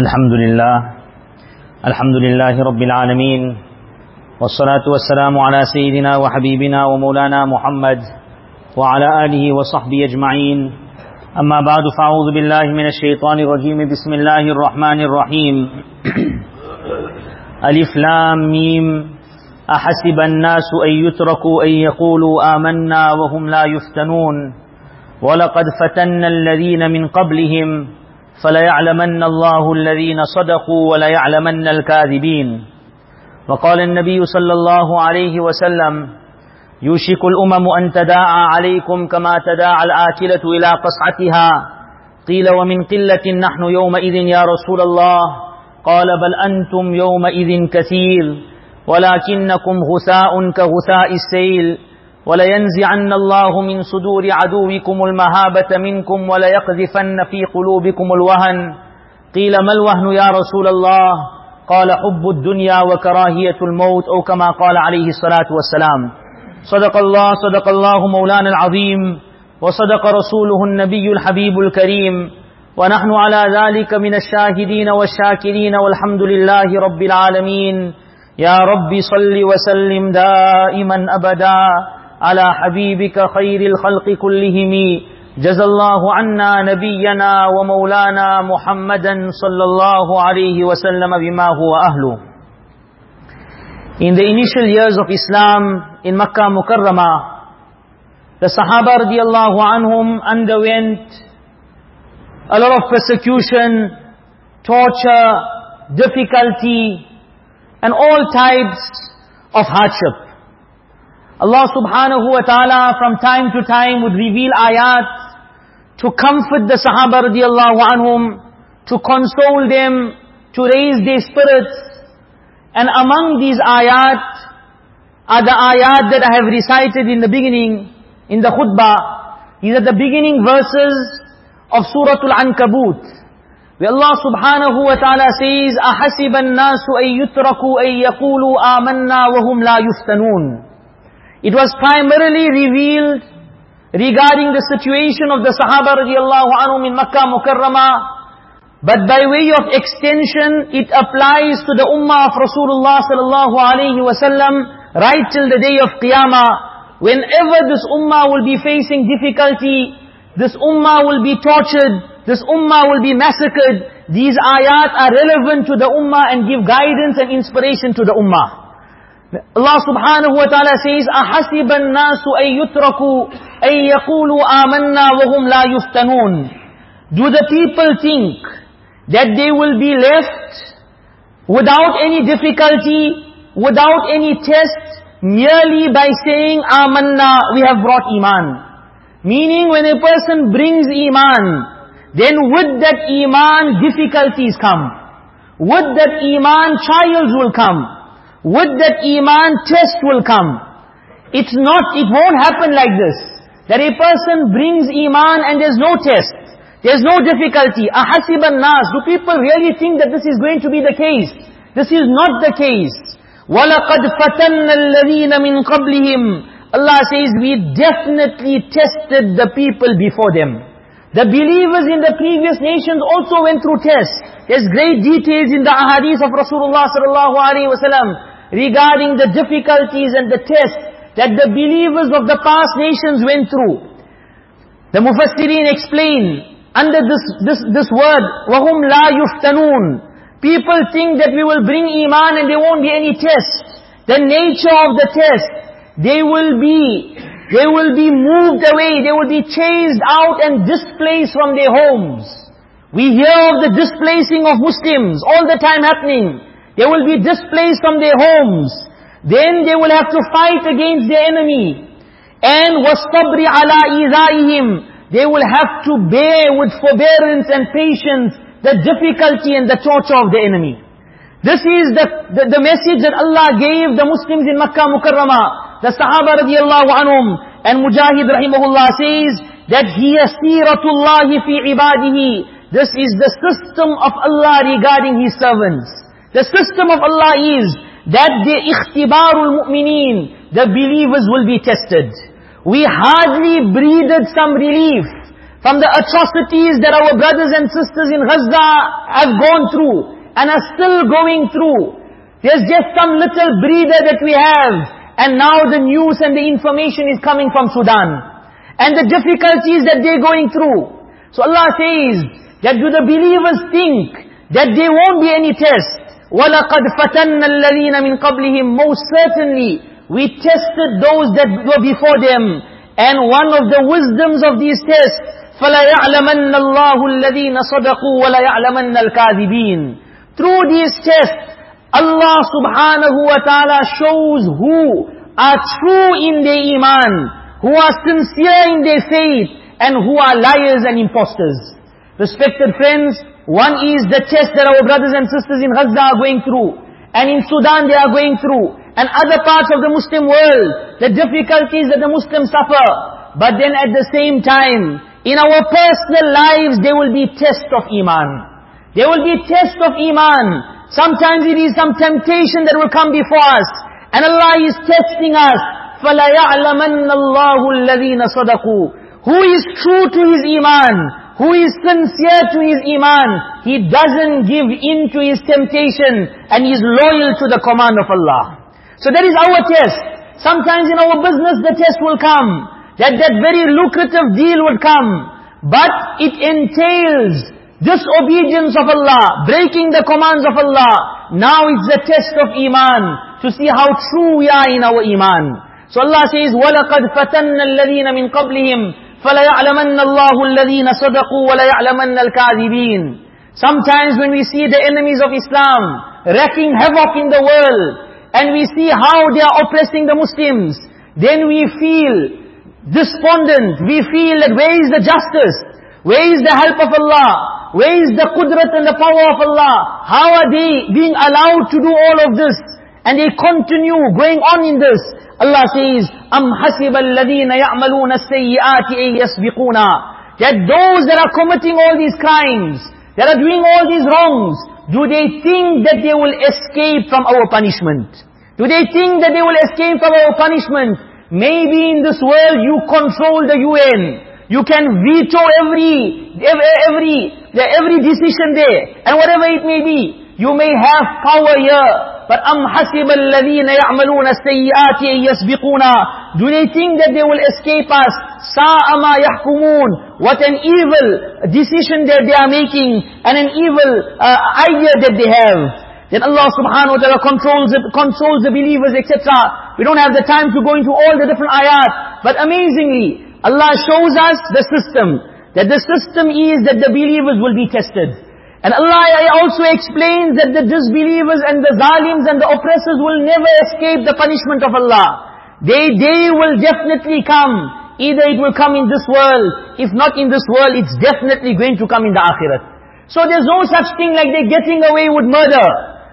الحمد لله. الحمد لله رب العالمين. والصلاة والسلام على سيدنا وحبيبنا ومولانا محمد وعلى آله وصحبه أجمعين. أما بعد فأعوذ بالله من الشيطان الرجيم. بسم الله الرحمن الرحيم. ألف لام ميم. أحسب الناس أن يتركوا أن يقولوا آمنا وهم لا يفتنون. ولقد فتنا الذين من قبلهم فليعلمن الله الذين صدقوا وليعلمن الكاذبين. وقال النبي صلى الله عليه وسلم يوشك الأمم أن تداعى عليكم كما تداعى الآكلة إلى قصعتها. قيل ومن قلة نحن يومئذ يا رسول الله؟ قال بل أنتم يومئذ كثير ولكنكم غثاء كغثاء السيل. ولينزعن الله من صدور عدوكم المهابة منكم وليقذفن في قلوبكم الوهن. قيل ما الوهن يا رسول الله؟ قال حب الدنيا وكراهية الموت أو كما قال عليه الصلاة والسلام. صدق الله صدق الله مولانا العظيم وصدق رسوله النبي الحبيب الكريم. ونحن على ذلك من الشاهدين والشاكرين والحمد لله رب العالمين. يا رب صل وسلم دائما أبدا. على حبيبك خير الخلق كلهم جزى الله عنا نبينا ومولانا محمدا صلى الله عليه وسلم بما هو أهله In the initial years of Islam in Makkah Mukarramah, the Sahaba radiallahu anhum underwent a lot of persecution, torture, difficulty, and all types of hardship. Allah subhanahu wa ta'ala from time to time would reveal ayat to comfort the Sahaba radiallahu anhum, to console them, to raise their spirits, and among these ayat are the ayat that I have recited in the beginning, in the khutbah. These are the beginning verses of Surah Al-Ankabut. Where Allah subhanahu wa ta'ala says, أَحَسِبَ النَّاسُ أَن يُتْرَكُوا أَن يَقُولُوا آمَنَّا وَهُمْ لَا يُفْتَنُونَ it was primarily revealed regarding the situation of the Sahaba radiallahu anhum in Makkah Mukarramah but by way of extension, it applies to the ummah of Rasulullah sallallahu alaihi wasallam right till the day of Qiyamah. Whenever this ummah will be facing difficulty, this ummah will be tortured, this ummah will be massacred, these ayat are relevant to the ummah and give guidance and inspiration to the ummah. Allah subhanahu wa ta'ala says, أَحَسِبَ النَّاسُ أَن يُتْرَكُوا أَن يَقُولُوا آمَنَّا وَهُمْ لَا يُفْتَنُونَ Do the people think that they will be left without any difficulty, without any test, merely by saying, Amanna, we have brought Iman. Meaning when a person brings Iman, then with that Iman difficulties come. With that Iman trials will come. With that Iman test will come. It's not, it won't happen like this. That a person brings Iman and there's no test. There's no difficulty. أَحَسِبَ النَّاسِ Do people really think that this is going to be the case? This is not the case. وَلَقَدْ فَتَنَّ الَّذِينَ مِنْ قَبْلِهِمْ Allah says, we definitely tested the people before them. The believers in the previous nations also went through tests. There's great details in the ahadith of Rasulullah sallallahu alaihi wasallam regarding the difficulties and the tests that the believers of the past nations went through. The Mufassirin explain under this, this, this word, وَهُمْ لَا يُفْتَنُونَ People think that we will bring Iman and there won't be any test. The nature of the test, they will be, they will be moved away, they will be chased out and displaced from their homes. We hear of the displacing of Muslims all the time happening. They will be displaced from their homes. Then they will have to fight against their enemy. And وَالصَّبْرِ عَلَىٰ إِذَائِهِمْ they will have to bear with forbearance and patience the difficulty and the torture of the enemy. This is the, the, the, message that Allah gave the Muslims in Makkah Mukarramah. The Sahaba radiallahu anhum and Mujahid rahimahullah says that hiya siratullahi fi ibadihi. This is the system of Allah regarding His servants. The system of Allah is that the ikhtibarul mu'mineen, the believers will be tested. We hardly breathed some relief from the atrocities that our brothers and sisters in Gaza have gone through and are still going through. There's just some little breather that we have and now the news and the information is coming from Sudan. And the difficulties that they're going through. So Allah says that do the believers think that there won't be any test? وَلَقَدْ فَتَنَّ الَّذِينَ مِنْ قَبْلِهِمْ Most certainly, we tested those that were before them. And one of the wisdoms of these tests فَلَيَعْلَمَنَّ اللَّهُ الَّذِينَ صَدَقُوا وَلَيَعْلَمَنَّ الْكَاذِبِينَ Through these tests, Allah subhanahu wa ta'ala shows who are true in their iman, who are sincere in their faith, and who are liars and imposters. Respected friends, one is the test that our brothers and sisters in Gaza are going through, and in Sudan they are going through, and other parts of the Muslim world, the difficulties that the Muslims suffer. But then at the same time, in our personal lives, there will be tests of Iman. There will be tests of Iman. Sometimes it is some temptation that will come before us. And Allah is testing us. فَلَيَعْلَمَنَّ اللَّهُ الَّذِينَ صَدَقُوا Who is true to his Iman? Who is sincere to his Iman? He doesn't give in to his temptation and he is loyal to the command of Allah. So that is our test. Sometimes in our business the test will come that that very lucrative deal would come. But it entails disobedience of Allah, breaking the commands of Allah. Now it's the test of Iman, to see how true we are in our Iman. So Allah says, وَلَقَدْ فَتَنَّ الَّذِينَ مِنْ قَبْلِهِمْ فَلَيَعْلَمَنَّ اللَّهُ الَّذِينَ صَدَقُوا وَلَيَعْلَمَنَّ الْكَاذِبِينَ Sometimes when we see the enemies of Islam wreaking havoc in the world, and we see how they are oppressing the Muslims, then we feel despondent. We feel that where is the justice? Where is the help of Allah? Where is the qudrat and the power of Allah? How are they being allowed to do all of this? And they continue going on in this. Allah says, أَمْ حَسِبَ الَّذِينَ يَعْمَلُونَ السَّيِّئَاتِ أَن يَسْبِقُونَ That those that are committing all these crimes, that are doing all these wrongs, do they think that they will escape from our punishment? Do they think that they will escape from our punishment? Maybe in this world you control the UN. You can veto every, every, every decision there. And whatever it may be. You may have power here. But am hasib alladhina ya'maluna sayyati yasbiquna. Do they think that they will escape us? Sa'ama yahkumun. What an evil decision that they are making and an evil uh, idea that they have. Then Allah subhanahu wa ta'ala controls, controls the believers, etc. We don't have the time to go into all the different ayat. But amazingly, Allah shows us the system. That the system is that the believers will be tested. And Allah also explains that the disbelievers and the zalims and the oppressors will never escape the punishment of Allah. They, they will definitely come. Either it will come in this world. If not in this world, it's definitely going to come in the akhirat. So there's no such thing like they're getting away with murder.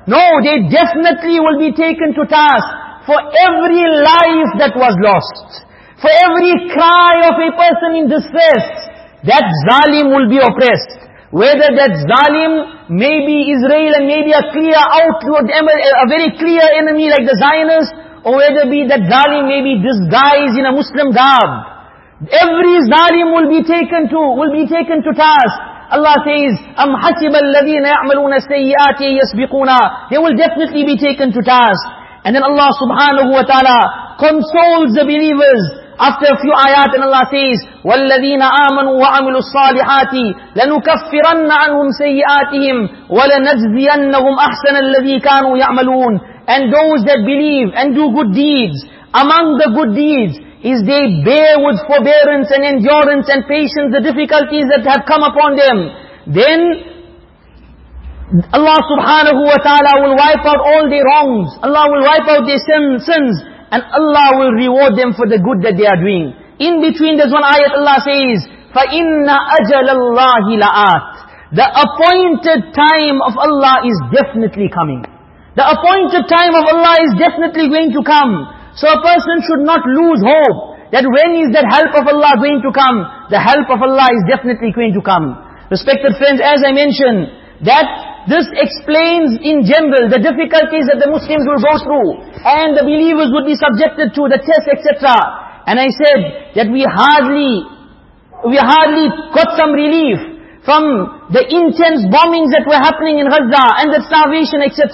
No, they definitely will be taken to task for every life that was lost. For every cry of a person in distress, that zalim will be oppressed. Whether that zalim may be Israel and maybe a clear outward, a very clear enemy like the Zionists, or whether be that zalim may be disguised in a Muslim garb. Every zalim will be taken to, will be taken to task. Allah says, أَمْ حَسِبَ الَّذِينَ يَعْمَلُونَ السَّيِّئَاتِ يَسْبِقُونَ They will definitely be taken to task. And then Allah subhanahu wa ta'ala consoles the believers after a few ayat and Allah says, وَالَّذِينَ آمَنُوا وَعَمِلُوا الصَّالِحَاتِ لَنُكَفِّرَنَّ عَنْهُمْ سَيِّئَاتِهِمْ وَلَنَجْزِيَنَّهُمْ أَحْسَنَ الَّذِي كَانُوا يَعْمَلُونَ And those that believe and do good deeds, among the good deeds, is they bear with forbearance and endurance and patience the difficulties that have come upon them. Then Allah subhanahu wa ta'ala will wipe out all their wrongs. Allah will wipe out their sin, sins. And Allah will reward them for the good that they are doing. In between there's one ayat Allah says, فَإِنَّ أَجَلَ اللَّهِ لَآتٍ The appointed time of Allah is definitely coming. The appointed time of Allah is definitely going to come. So a person should not lose hope that when is that help of Allah going to come? The help of Allah is definitely going to come. Respected friends, as I mentioned, that this explains in general the difficulties that the Muslims will go through and the believers would be subjected to, the tests, etc. And I said that we hardly, we hardly got some relief from the intense bombings that were happening in Gaza and the starvation, etc.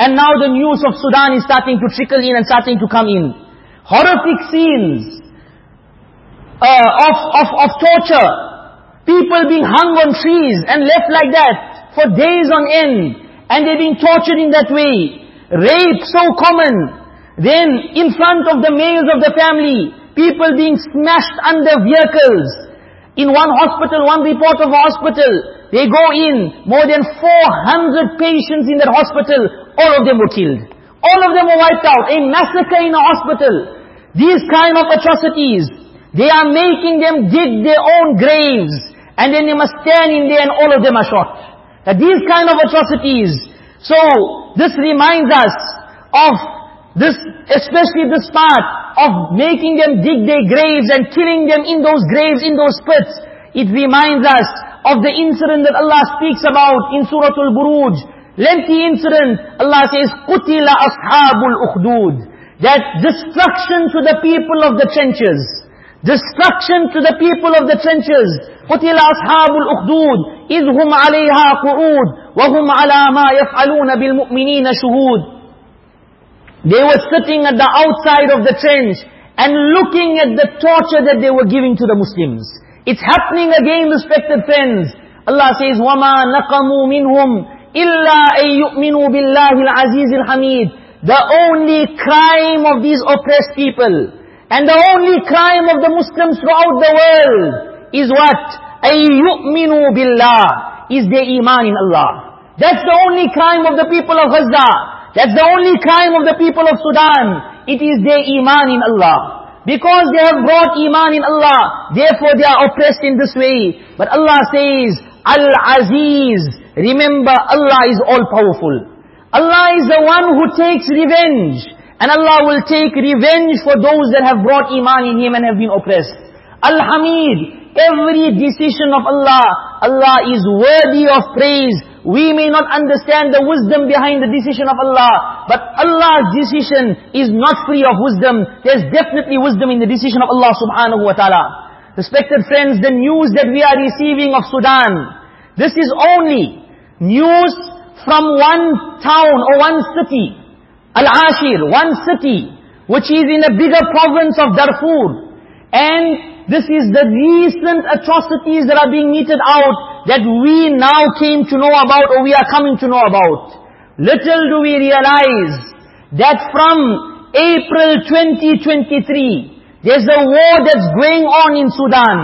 And now the news of Sudan is starting to trickle in and starting to come in. Horrific scenes uh, of, of, of torture. People being hung on trees and left like that for days on end. And they're being tortured in that way. Rape so common. Then in front of the males of the family, people being smashed under vehicles. In one hospital, one report of a hospital, they go in, more than 400 patients in that hospital, all of them were killed. All of them were wiped out. A massacre in a hospital. These kind of atrocities, they are making them dig their own graves. And then they must stand in there and all of them are shot. That these kind of atrocities. So, this reminds us of this, especially this part of making them dig their graves and killing them in those graves, in those pits. It reminds us of the incident that Allah speaks about in Surah Al-Buruj. Lengthy incident. Allah says, قُتِلَ أَصْحَابُ الْأُخْدُودِ That destruction to the people of the trenches. Destruction to the people of the trenches. قُتِلَ أَصْحَابُ الْأُخْدُودِ إِذْ هُمْ عَلَيْهَا قُعُودٌ وَهُمْ عَلَى مَا يَفْعَلُونَ بِالْمُؤْمِنِينَ شُهُودٌ they were sitting at the outside of the trench and looking at the torture that they were giving to the Muslims. It's happening again, respected friends. Allah says, وَمَا نَقَمُوا مِنْهُمْ إِلَّا أَن يُؤْمِنُوا بِاللَّهِ الْعَزِيزِ الْحَمِيدِ The only crime of these oppressed people, and the only crime of the Muslims throughout the world, is what? أَن يُؤْمِنُوا بِاللَّهِ Is their iman in Allah. That's the only crime of the people of Gaza. That's the only crime of the people of Sudan. It is their iman in Allah. Because they have brought iman in Allah, therefore they are oppressed in this way. But Allah says, Al-Aziz, remember Allah is all-powerful. Allah is the one who takes revenge. And Allah will take revenge for those that have brought iman in Him and have been oppressed. Al-Hamid, every decision of Allah, Allah is worthy of praise. We may not understand the wisdom behind the decision of Allah, but Allah's decision is not free of wisdom. There's definitely wisdom in the decision of Allah subhanahu wa ta'ala. Respected friends, the news that we are receiving of Sudan, this is only news from one town or one city. Al-Fashir, one city, which is in a bigger province of Darfur. And this is the recent atrocities that are being meted out that we now came to know about or we are coming to know about. Little do we realize that from April 2023, there's a war that's going on in Sudan.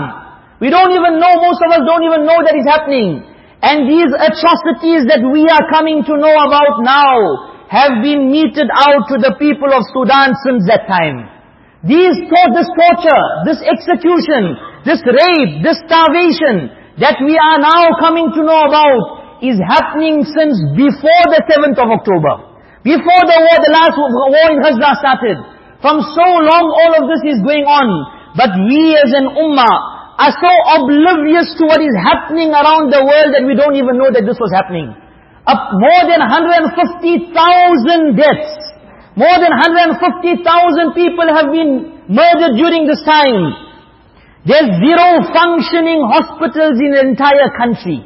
We don't even know, most of us don't even know that it's happening. And these atrocities that we are coming to know about now have been meted out to the people of Sudan since that time. These, this torture, this execution, this rape, this starvation, that we are now coming to know about is happening since before the 7th of October. Before the war, the last war in Gaza started. From so long all of this is going on. But we as an ummah are so oblivious to what is happening around the world that we don't even know that this was happening. Up more than 150,000 deaths. More than 150,000 people have been murdered during this time. There's zero functioning hospitals in the entire country.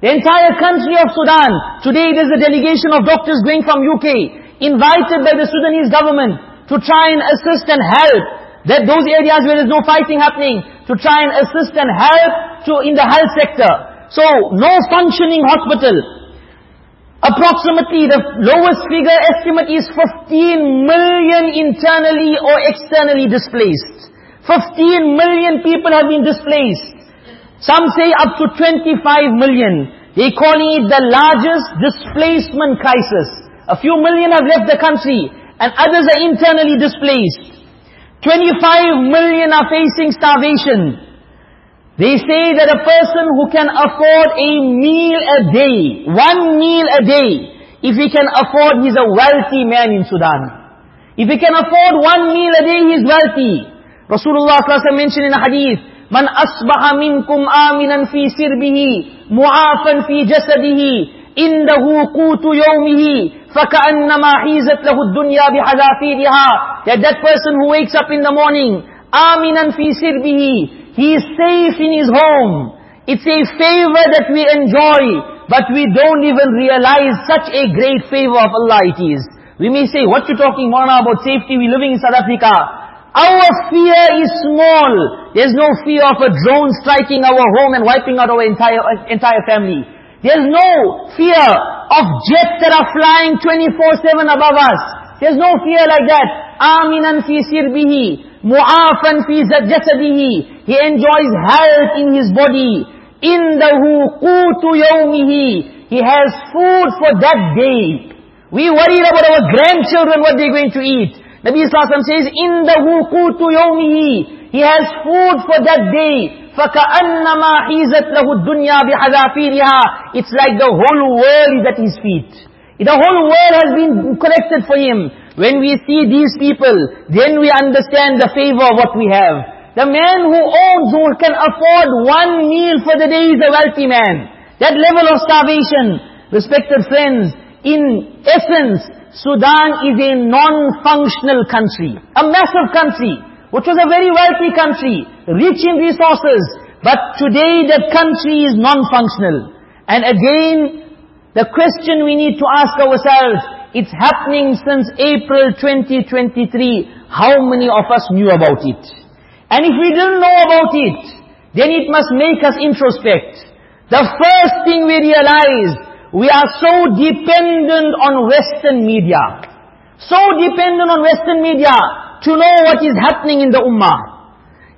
The entire country of Sudan. Today there's a delegation of doctors going from UK, invited by the Sudanese government to try and assist and help that those areas where there's no fighting happening, to try and assist and help to in the health sector. So, no functioning hospital. Approximately the lowest figure estimate is 15 million internally or externally displaced. 15 million people have been displaced. Some say up to 25 million. They calling it the largest displacement crisis. A few million have left the country and others are internally displaced. 25 million are facing starvation. They say that a person who can afford a meal a day, one meal a day, if he can afford, he's a wealthy man in Sudan. If he can afford one meal a day, he's wealthy. Rasulullah SAW mentioned in a hadith, من أصبح منكم آمنا في سربه معافا في جسده إنه قوت يومه فكأنما حيزت له الدنيا بحذافيرها that that person who wakes up in the morning آمنا في سربه He is safe in his home. It's a favor that we enjoy, but we don't even realize such a great favor of Allah it is. We may say, what you talking, Mona, about safety? We're living in South Africa. Our fear is small. There's no fear of a drone striking our home and wiping out our entire, entire family. There's no fear of jets that are flying 24-7 above us. There's no fear like that. Aminan fi sirbihi. Mu'afan fi jasadihi. He enjoys health in his body. Indahu qutu yawmihi. He has food for that day. We worried about our grandchildren, what they're going to eat. Nabi Sallallahu says, Indahu qutu yawmihi. He has food for that day. فَكَأَنَّمَا حِيزَتْ لَهُ الدُّنْيَا بِحَذَافِيرِهَا It's like the whole world is at his feet. The whole world has been collected for him. When we see these people, then we understand the favor of what we have. The man who owns, who can afford one meal for the day is a wealthy man. That level of starvation, respected friends, in essence, Sudan is a non-functional country. A massive country, which was a very wealthy country, rich in resources. But today that country is non-functional. And again, the question we need to ask ourselves, it's happening since April 2023. How many of us knew about it? And if we didn't know about it, then it must make us introspect. The first thing we realize, we are so dependent on Western media. So dependent on Western media to know what is happening in the Ummah.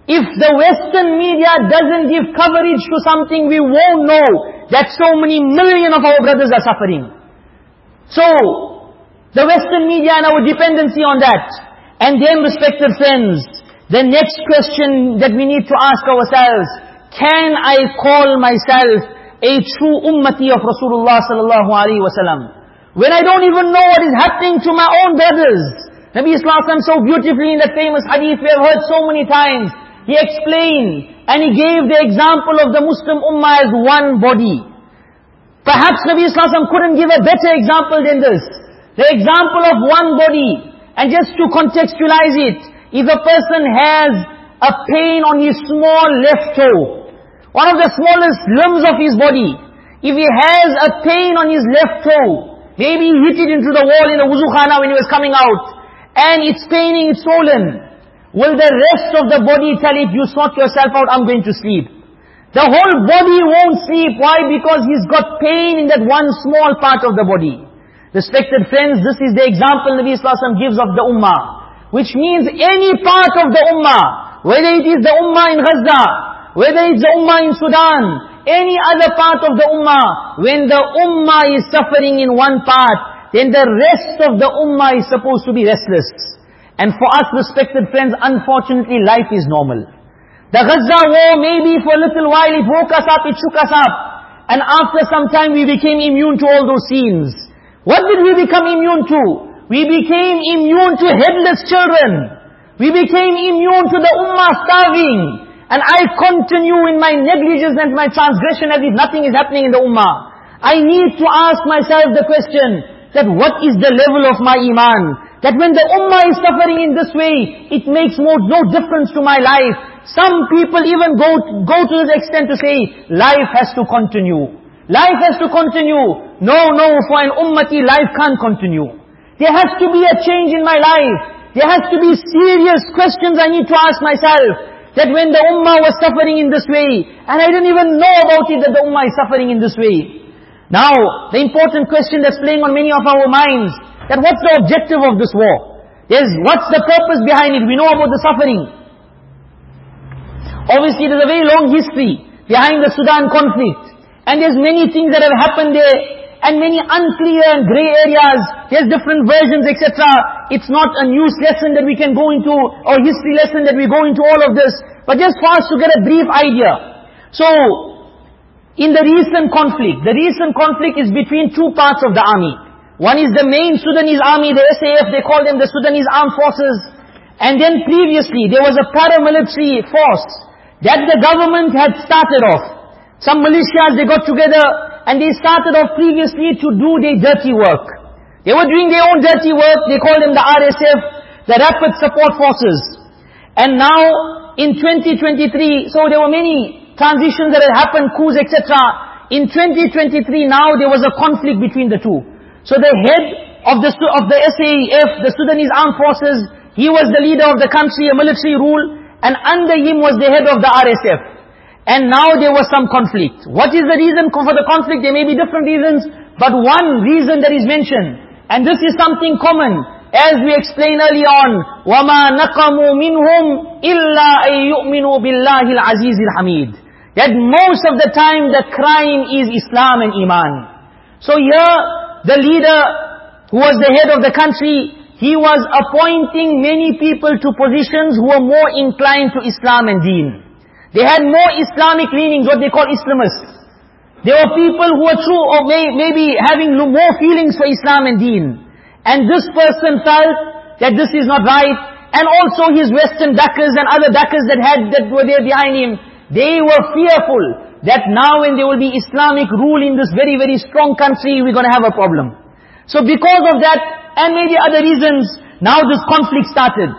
If the Western media doesn't give coverage to something, we won't know that so many million of our brothers are suffering. So, the Western media and our dependency on that. And then, respected friends, the next question that we need to ask ourselves, can I call myself a true ummati of Rasulullah sallallahu alaihi wasallam? When I don't even know what is happening to my own brothers. Nabi Islam so beautifully in that famous hadith we have heard so many times, he explained and he gave the example of the Muslim ummah as one body. Perhaps Nabi Islam couldn't give a better example than this. The example of one body, and just to contextualize it, if a person has a pain on his small left toe, one of the smallest limbs of his body, if he has a pain on his left toe, maybe he hit it into the wall in the wuzukhana when he was coming out, and it's paining, it's swollen, will the rest of the body tell it, you sort yourself out, I'm going to sleep? The whole body won't sleep. Why? Because he's got pain in that one small part of the body. Respected friends, this is the example Nabi Sallallahu gives of the ummah. Which means any part of the ummah, whether it is the ummah in Gaza, whether it's the ummah in Sudan, any other part of the ummah, when the ummah is suffering in one part, then the rest of the ummah is supposed to be restless. And for us, respected friends, unfortunately life is normal. The Gaza war, maybe for a little while, it woke us up, it shook us up. And after some time we became immune to all those scenes. What did we become immune to? We became immune to headless children. We became immune to the ummah starving. And I continue in my negligence and my transgression as if nothing is happening in the ummah. I need to ask myself the question, that what is the level of my iman? That when the ummah is suffering in this way, it makes more, no difference to my life. Some people even go, go to this extent to say, life has to continue. Life has to continue. No, no, for an ummati, life can't continue. There has to be a change in my life. There has to be serious questions I need to ask myself. That when the ummah was suffering in this way, and I didn't even know about it that the ummah is suffering in this way. Now, the important question that's playing on many of our minds, that what's the objective of this war? There's, what's the purpose behind it? We know about the suffering. Obviously, there's a very long history behind the Sudan conflict. And there's many things that have happened there, and many unclear and grey areas. There's different versions, etc. It's not a news lesson that we can go into, or history lesson that we go into all of this, but just for us to get a brief idea. So, in the recent conflict, the recent conflict is between two parts of the army. One is the main Sudanese army, the SAF, they call them the Sudanese Armed Forces. And then previously, there was a paramilitary force that the government had started off. Some militias, they got together and they started off previously to do their dirty work. They were doing their own dirty work. They called them the RSF, the Rapid Support Forces. And now, in 2023, so there were many transitions that had happened, coups, etc. In 2023 now there was a conflict between the two. So the head of the, of the SAF, the Sudanese Armed Forces, he was the leader of the country, a military rule, and under him was the head of the RSF. And now there was some conflict. What is the reason for the conflict? There may be different reasons, but one reason that is mentioned, and this is something common, as we explained early on, وَمَا نَقَمُوا مِنْهُمْ إِلَّا أَن يُؤْمِنُوا بِاللَّهِ الْعَزِيزِ الْحَمِيدِ That most of the time the crime is Islam and Iman. So here, the leader who was the head of the country, he was appointing many people to positions who were more inclined to Islam and Deen. They had more Islamic leanings, what they call Islamists. There were people who were true or may, maybe having more feelings for Islam and Deen. And this person felt that this is not right. And also his western dakas and other dakas that had that were there behind him, they were fearful that now when there will be Islamic rule in this very, very strong country, we're going to have a problem. So because of that, and maybe other reasons, now this conflict started.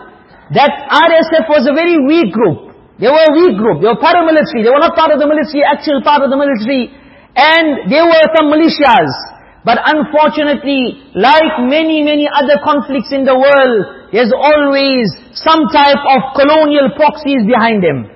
That RSF was a very weak group. They were a weak group. They were paramilitary. They were not part of the military, actual part of the military. And there were some militias. But unfortunately, like many, many other conflicts in the world, there's always some type of colonial proxies behind them.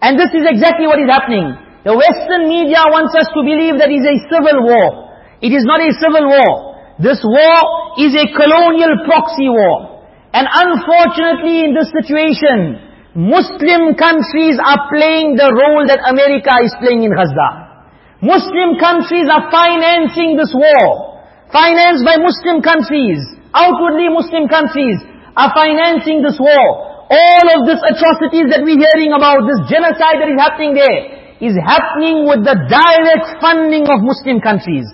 And this is exactly what is happening. The Western media wants us to believe that it is a civil war. It is not a civil war. This war is a colonial proxy war. And unfortunately in this situation, Muslim countries are playing the role that America is playing in Gaza. Muslim countries are financing this war. Financed by Muslim countries, outwardly Muslim countries, are financing this war. All of these atrocities that we're hearing about, this genocide that is happening there, is happening with the direct funding of Muslim countries.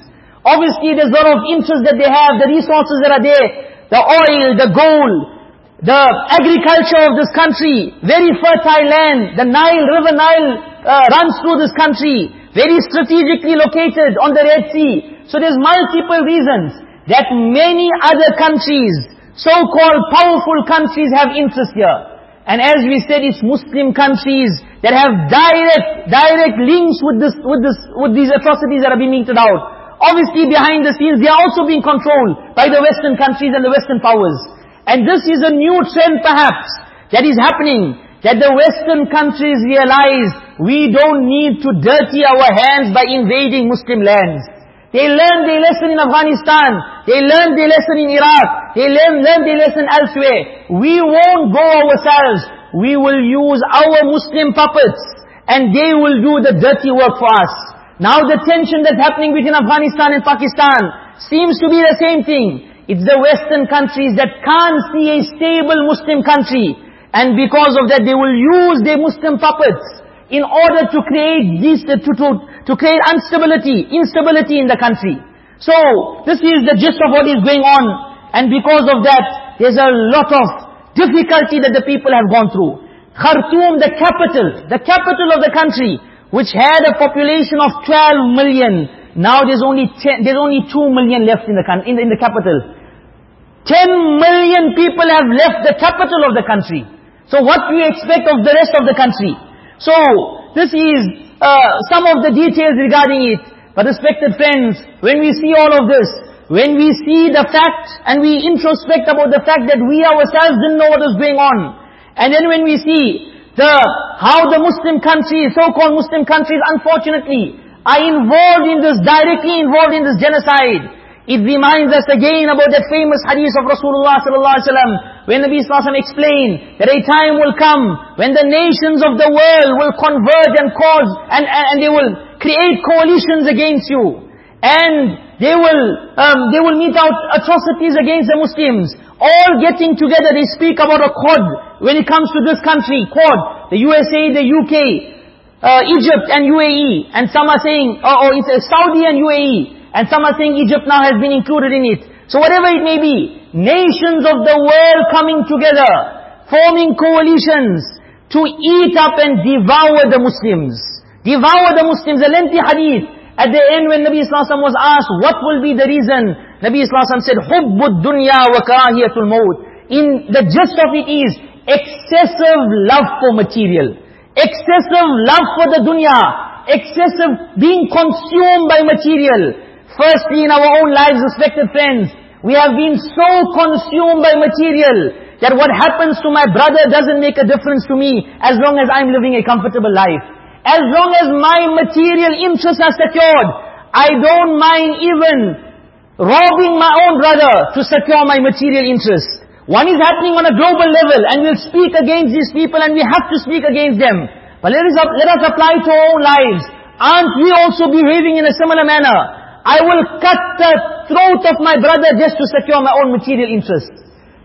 Obviously there's a lot of interest that they have, the resources that are there, the oil, the gold, the agriculture of this country, very fertile land, the Nile, River Nile uh, runs through this country very strategically located on the Red Sea. So there's multiple reasons that many other countries, so-called powerful countries have interest here. And as we said, it's Muslim countries that have direct, direct links with this, with this, with these atrocities that are being meted out. Obviously behind the scenes, they are also being controlled by the Western countries and the Western powers. And this is a new trend perhaps, that is happening that the Western countries realize we don't need to dirty our hands by invading Muslim lands. They learned their lesson in Afghanistan. They learned their lesson in Iraq. They learned, learned their lesson elsewhere. We won't go ourselves. We will use our Muslim puppets and they will do the dirty work for us. Now the tension that's happening between Afghanistan and Pakistan seems to be the same thing. It's the Western countries that can't see a stable Muslim country and because of that, they will use their Muslim puppets in order to create this, to, to, to create instability, instability in the country. So, this is the gist of what is going on. And because of that, there's a lot of difficulty that the people have gone through. Khartoum, the capital, the capital of the country, which had a population of 12 million, now there's only 10, there's only 2 million left in the, in the, in the capital. 10 million people have left the capital of the country. So what do you expect of the rest of the country? So, this is uh, some of the details regarding it. But respected friends, when we see all of this, when we see the fact and we introspect about the fact that we ourselves didn't know what was going on, and then when we see the how the Muslim countries, so-called Muslim countries, unfortunately, are involved in this, directly involved in this genocide, it reminds us again about the famous hadith of Rasulullah sallallahu alaihi wasallam when Nabi sallallahu alaihi explained that a time will come when the nations of the world will converge and cause and, and, they will create coalitions against you. And they will um, they will mete out atrocities against the Muslims. All getting together they speak about a quad when it comes to this country. Quad. The USA the UK uh, Egypt and UAE and some are saying oh, oh it's Saudi and UAE and some are saying Egypt now has been included in it. So whatever it may be, nations of the world coming together, forming coalitions to eat up and devour the Muslims. Devour the Muslims. A lengthy hadith. At the end when Nabi Wasallam was asked, what will be the reason? Nabi Wasallam said, حُبُّ الدُّنْيَا وَكَرَاهِيَةُ الْمَوْتِ In the gist of it is, excessive love for material, excessive love for the dunya, excessive being consumed by material. Firstly, in our own lives, respected friends, we have been so consumed by material that what happens to my brother doesn't make a difference to me as long as I'm living a comfortable life. As long as my material interests are secured, I don't mind even robbing my own brother to secure my material interests. One is happening on a global level and we'll speak against these people and we have to speak against them. But let us, let us apply to our own lives. Aren't we also behaving in a similar manner? I will cut the throat of my brother just to secure my own material interest.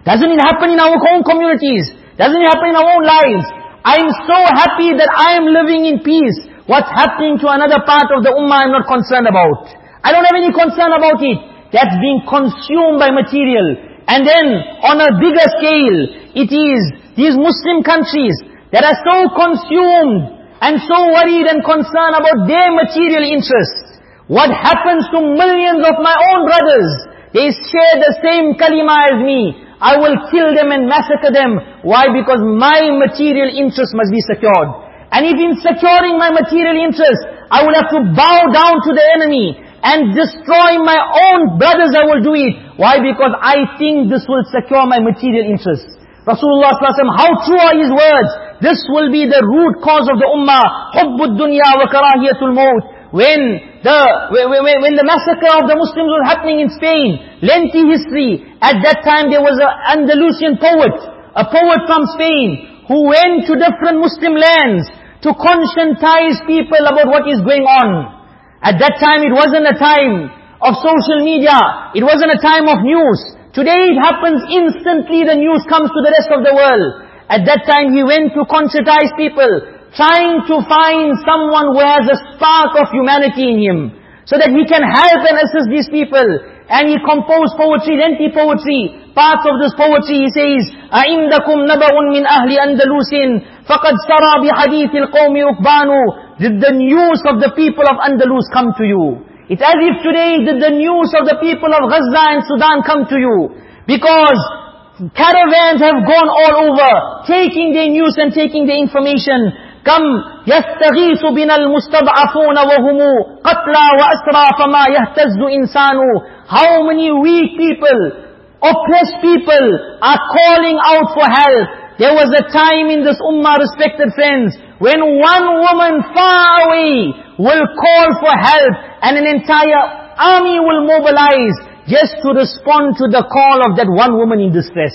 Doesn't it happen in our own communities? Doesn't it happen in our own lives? I'm so happy that I am living in peace. What's happening to another part of the ummah I'm not concerned about. I don't have any concern about it. That's being consumed by material. And then, on a bigger scale, it is these Muslim countries that are so consumed and so worried and concerned about their material interests. What happens to millions of my own brothers? They share the same kalima as me. I will kill them and massacre them. Why? Because my material interest must be secured. And if in securing my material interest, I will have to bow down to the enemy and destroy my own brothers, I will do it. Why? Because I think this will secure my material interest. Rasulullah ﷺ, how true are his words? This will be the root cause of the ummah. حُبُّ الدُّنْيَا وَكَرَاهِيَةُ الْمَوْتِ when the, when, when the massacre of the Muslims was happening in Spain, lengthy history, at that time there was an Andalusian poet, a poet from Spain, who went to different Muslim lands to conscientize people about what is going on. At that time it wasn't a time of social media, it wasn't a time of news. Today it happens instantly, the news comes to the rest of the world. At that time he went to conscientize people, trying to find someone who has a spark of humanity in him, so that he can help and assist these people. And he composed poetry, lengthy poetry. Parts of this poetry he says, أَعِنْدَكُمْ نَبَأٌ مِّنْ أَهْلِ أَنْدَلُوسٍ فَقَدْ سَرَى بِحَدِيثِ الْقَوْمِ رُكْبَانُ Did the news of the people of Andalus come to you? It's as if today did the news of the people of Gaza and Sudan come to you. Because caravans have gone all over, taking their news and taking their information. كم يستغيث بنا المستضعفون وهم قتلى وأسرى فما يهتز إنسان How many weak people, oppressed people are calling out for help. There was a time in this ummah, respected friends, when one woman far away will call for help and an entire army will mobilize just to respond to the call of that one woman in distress.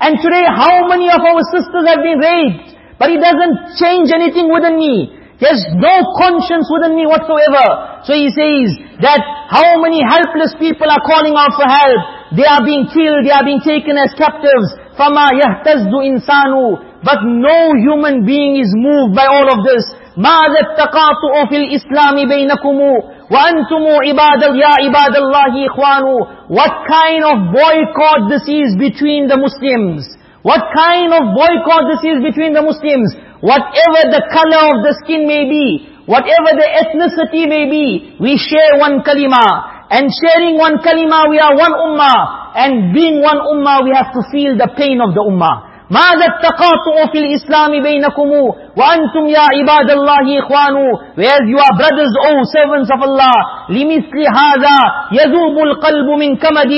And today how many of our sisters have been raped? But it doesn't change anything within me. There's no conscience within me whatsoever. So he says that how many helpless people are calling out for help. They are being killed, they are being taken as captives. فَمَا يَهْتَزُّ إِنسَانُ but no human being is moved by all of this. ماذا التقاطع في الإسلام بينكم وأنتم عباد يا عباد الله إخوان What kind of boycott this is between the Muslims? What kind of boycott this is between the Muslims? Whatever the color of the skin may be, whatever the ethnicity may be, we share one kalima. And sharing one kalima, we are one ummah. And being one ummah, we have to feel the pain of the ummah. ماذا التقاطع في الإسلام بينكم وأنتم يا عباد الله إخوان whereas you are brothers O servants of Allah لمثل هذا يذوب القلب من كمد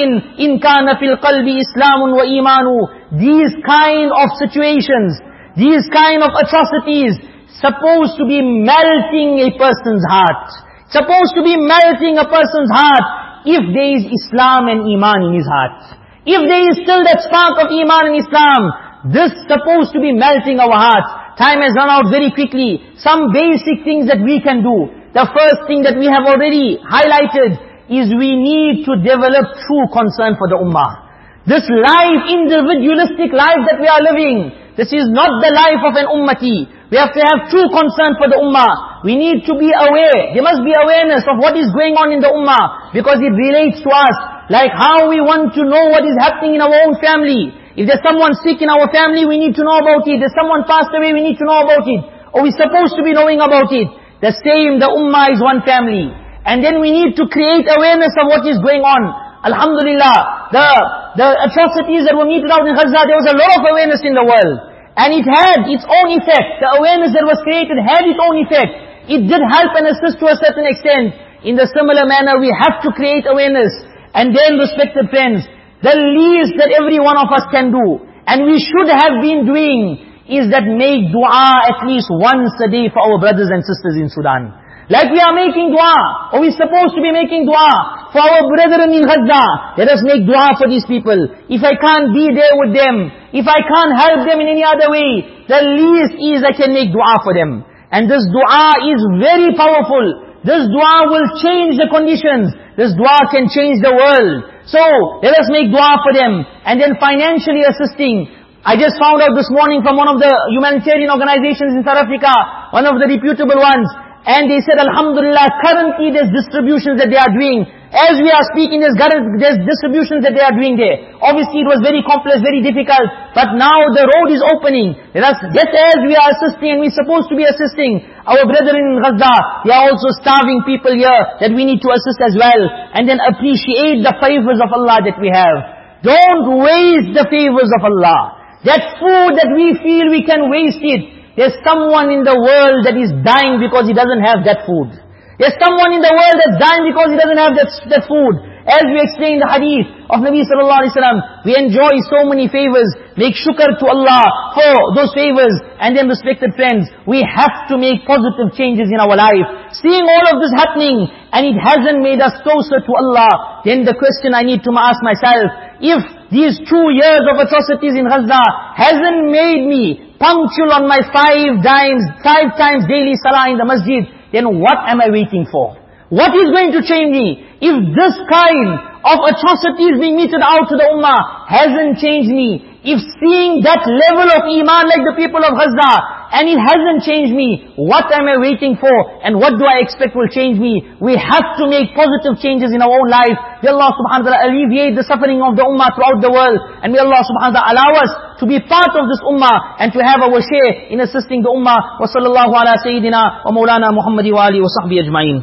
إن كان في القلب إسلام وإيمان these kind of situations these kind of atrocities supposed to be melting a person's heart supposed to be melting a person's heart if there is Islam and Iman in his heart if there is still that spark of Iman in Islam this supposed to be melting our hearts. Time has run out very quickly. Some basic things that we can do. The first thing that we have already highlighted is we need to develop true concern for the ummah. This life, individualistic life that we are living, this is not the life of an ummati. We have to have true concern for the ummah. We need to be aware. There must be awareness of what is going on in the ummah. Because it relates to us. Like how we want to know what is happening in our own family. If there's someone sick in our family, we need to know about it. If There's someone passed away, we need to know about it. Or we're supposed to be knowing about it. The same, the ummah is one family. And then we need to create awareness of what is going on. Alhamdulillah, the, the atrocities that were meted out in Gaza, there was a lot of awareness in the world. And it had its own effect. The awareness that was created had its own effect. It did help and assist to a certain extent. In the similar manner, we have to create awareness. And then, respected friends, the least that every one of us can do, and we should have been doing, is that make dua at least once a day for our brothers and sisters in Sudan. Like we are making dua, or we're supposed to be making dua for our brethren in Gaza. Let us make dua for these people. If I can't be there with them, if I can't help them in any other way, the least is I can make dua for them. And this dua is very powerful. This dua will change the conditions. This dua can change the world. So, let us make dua for them. And then financially assisting. I just found out this morning from one of the humanitarian organizations in South Africa, one of the reputable ones, and they said, Alhamdulillah, currently there's distributions that they are doing. As we are speaking, there's, there's distributions that they are doing there. Obviously it was very complex, very difficult. But now the road is opening. Us, just as we are assisting and we're supposed to be assisting our brethren in Gaza, they are also starving people here that we need to assist as well. And then appreciate the favors of Allah that we have. Don't waste the favors of Allah. That food that we feel we can waste it, there's someone in the world that is dying because he doesn't have that food. There's someone in the world that's dying because he doesn't have that, food. As we explained the hadith of Nabi sallallahu alaihi wasallam, we enjoy so many favors. Make shukr to Allah for those favors. And then respected friends, we have to make positive changes in our life. Seeing all of this happening, and it hasn't made us closer to Allah, then the question I need to ask myself, if these two years of atrocities in Gaza hasn't made me punctual on my five times, five times daily salah in the masjid, then what am I waiting for? What is going to change me? If this kind of atrocities being meted out to the ummah hasn't changed me, if seeing that level of iman like the people of Gaza, and it hasn't changed me, what am I waiting for? And what do I expect will change me? We have to make positive changes in our own life. May Allah subhanahu wa ta'ala alleviate the suffering of the ummah throughout the world. And may Allah subhanahu wa ta'ala allow us to be part of this ummah and to have our share in assisting the ummah. Wa sallallahu ala sayyidina wa maulana Muhammadi wa alihi wa sahbihi ajma'in.